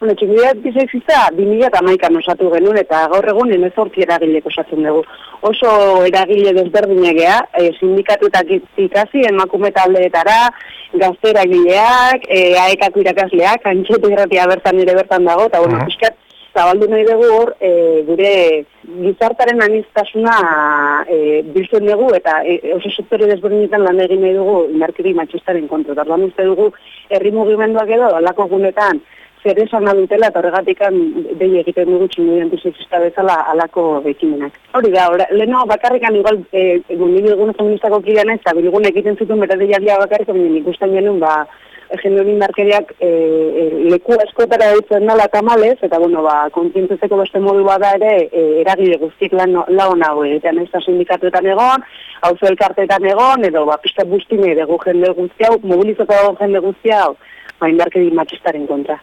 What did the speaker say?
Bueno, 2000 eta maikan osatu genuen, eta gaur egun emezortzi eragilek osatzen dugu. Oso eragile desberdinegea, e, sindikatuetak ikasi, emakume taldeetara, gazte eragileak, e, aekako irakasleak, antxetu irratia bertan ere bertan dago, eta bueno, -huh. zabaldu nahi dugu hor, e, gure gizartaren anistasuna e, biltzen dugu, eta e, oso sektore desberdinetan lan egin nahi dugu, inarkiri matxistaren kontra. Lan uste dugu, herri mugimenduak edo, alako gunetan, zer esan dutela eta horregatik behi egiten dugu txingu antisexista bezala alako ekimenak. Hori da, leheno bakarrikan igual e, mundibi egun feministako kidean ez, eta bilgun egiten zuten bera deialdia bakarrik, baina ikusten genuen, ba, genuen indarkeriak e, e, leku eskotara ditzen dala tamalez, eta bueno, ba, kontzientzeko beste modu bada ere, e, eragile guztik lan launago egiten, ez da sindikatuetan egon, hau elkarteetan egon, edo ba, pista bustine dugu jende guzti hau, mobilizatu jende guzti hau, ba, indarkeri matxistaren kontra.